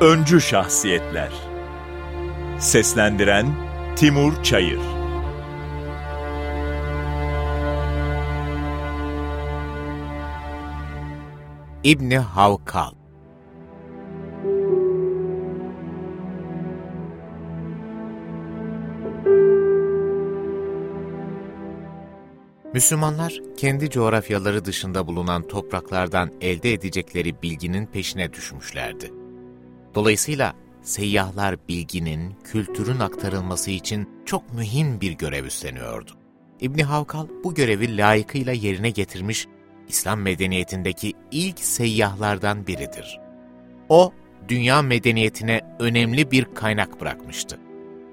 Öncü Şahsiyetler. Seslendiren Timur Çayır. İbni Havkal Müslümanlar kendi coğrafyaları dışında bulunan topraklardan elde edecekleri bilginin peşine düşmüşlerdi. Dolayısıyla seyyahlar bilginin, kültürün aktarılması için çok mühim bir görev üstleniyordu. İbni Havkal bu görevi layıkıyla yerine getirmiş İslam medeniyetindeki ilk seyyahlardan biridir. O, dünya medeniyetine önemli bir kaynak bırakmıştı.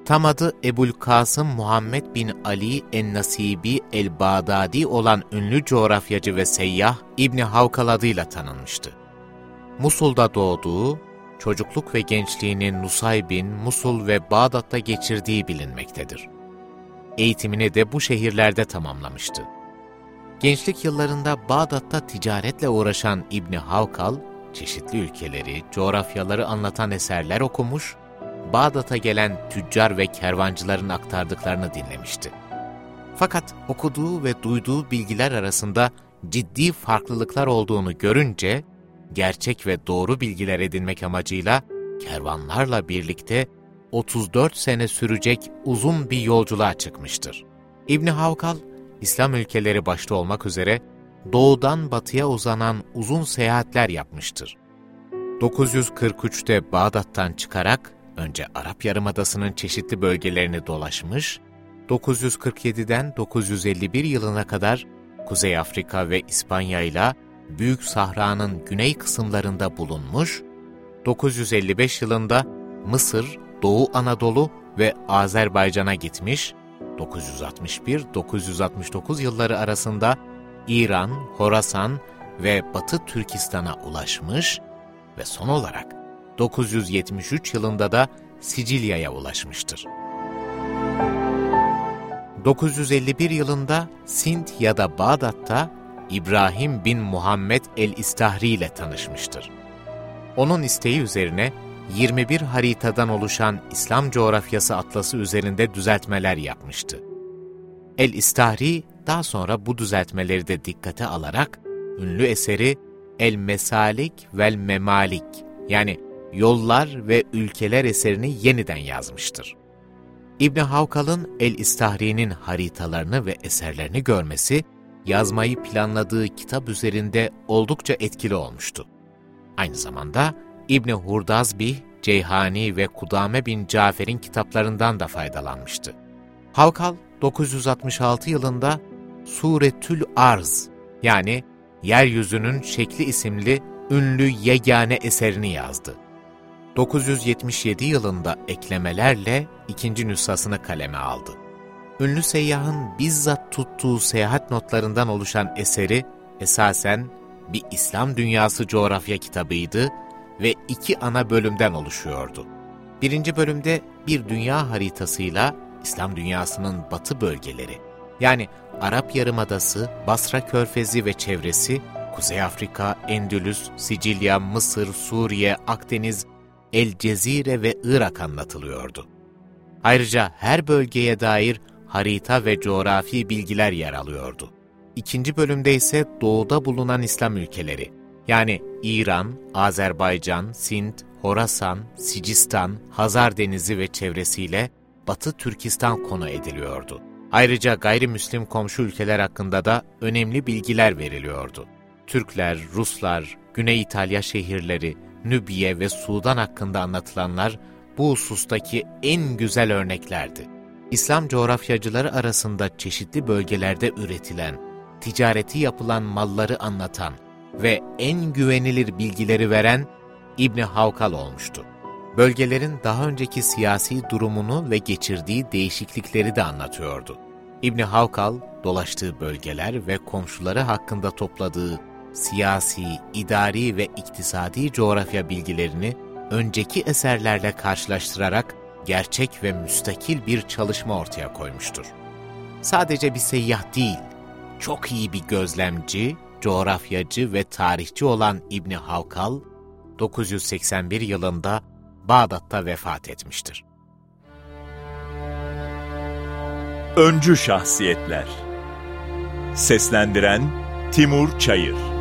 Tam adı Ebul Kasım Muhammed bin Ali en-Nasibi el-Bağdadi olan ünlü coğrafyacı ve seyyah İbni Havkal adıyla tanınmıştı. Musul'da doğduğu, çocukluk ve gençliğini Nusaybin, Musul ve Bağdat'ta geçirdiği bilinmektedir. Eğitimini de bu şehirlerde tamamlamıştı. Gençlik yıllarında Bağdat'ta ticaretle uğraşan İbni Havkal, çeşitli ülkeleri, coğrafyaları anlatan eserler okumuş Bağdat'a gelen tüccar ve kervancıların aktardıklarını dinlemişti. Fakat okuduğu ve duyduğu bilgiler arasında ciddi farklılıklar olduğunu görünce, gerçek ve doğru bilgiler edinmek amacıyla kervanlarla birlikte 34 sene sürecek uzun bir yolculuğa çıkmıştır. İbni Havkal, İslam ülkeleri başta olmak üzere doğudan batıya uzanan uzun seyahatler yapmıştır. 943'te Bağdat'tan çıkarak önce Arap Yarımadası'nın çeşitli bölgelerini dolaşmış, 947'den 951 yılına kadar Kuzey Afrika ve İspanya ile Büyük Sahra'nın güney kısımlarında bulunmuş, 955 yılında Mısır, Doğu Anadolu ve Azerbaycan'a gitmiş, 961-969 yılları arasında İran, Horasan ve Batı Türkistan'a ulaşmış ve son olarak 973 yılında da Sicilya'ya ulaşmıştır. 951 yılında Sint ya da Bağdat'ta İbrahim bin Muhammed el-İstahri ile tanışmıştır. Onun isteği üzerine 21 haritadan oluşan İslam coğrafyası atlası üzerinde düzeltmeler yapmıştı. El-İstahri daha sonra bu düzeltmeleri de dikkate alarak ünlü eseri El-Mesalik vel Memalik yani Yollar ve Ülkeler eserini yeniden yazmıştır. İbni Havkal'ın El-İstahri'nin haritalarını ve eserlerini görmesi, yazmayı planladığı kitap üzerinde oldukça etkili olmuştu. Aynı zamanda İbni Hurdazbih, Ceyhani ve Kudame bin Cafer'in kitaplarından da faydalanmıştı. Havkal, 966 yılında Suretül Arz yani Yeryüzünün Şekli isimli ünlü yegane eserini yazdı. 977 yılında eklemelerle ikinci nüshasını kaleme aldı. Ünlü seyyahın bizzat tuttuğu seyahat notlarından oluşan eseri esasen bir İslam dünyası coğrafya kitabıydı ve iki ana bölümden oluşuyordu. Birinci bölümde bir dünya haritasıyla İslam dünyasının batı bölgeleri, yani Arap Yarımadası, Basra Körfezi ve çevresi, Kuzey Afrika, Endülüs, Sicilya, Mısır, Suriye, Akdeniz, El Cezire ve Irak anlatılıyordu. Ayrıca her bölgeye dair harita ve coğrafi bilgiler yer alıyordu. İkinci bölümde ise doğuda bulunan İslam ülkeleri, yani İran, Azerbaycan, Sint, Horasan, Sicistan, Hazar Denizi ve çevresiyle Batı Türkistan konu ediliyordu. Ayrıca gayrimüslim komşu ülkeler hakkında da önemli bilgiler veriliyordu. Türkler, Ruslar, Güney İtalya şehirleri, Nübiye ve Sudan hakkında anlatılanlar bu husustaki en güzel örneklerdi. İslam coğrafyacıları arasında çeşitli bölgelerde üretilen, ticareti yapılan malları anlatan ve en güvenilir bilgileri veren İbni Havkal olmuştu. Bölgelerin daha önceki siyasi durumunu ve geçirdiği değişiklikleri de anlatıyordu. İbni Havkal, dolaştığı bölgeler ve komşuları hakkında topladığı siyasi, idari ve iktisadi coğrafya bilgilerini önceki eserlerle karşılaştırarak gerçek ve müstakil bir çalışma ortaya koymuştur. Sadece bir seyyah değil, çok iyi bir gözlemci, coğrafyacı ve tarihçi olan İbni Havkal, 981 yılında Bağdat'ta vefat etmiştir. Öncü Şahsiyetler Seslendiren Timur Çayır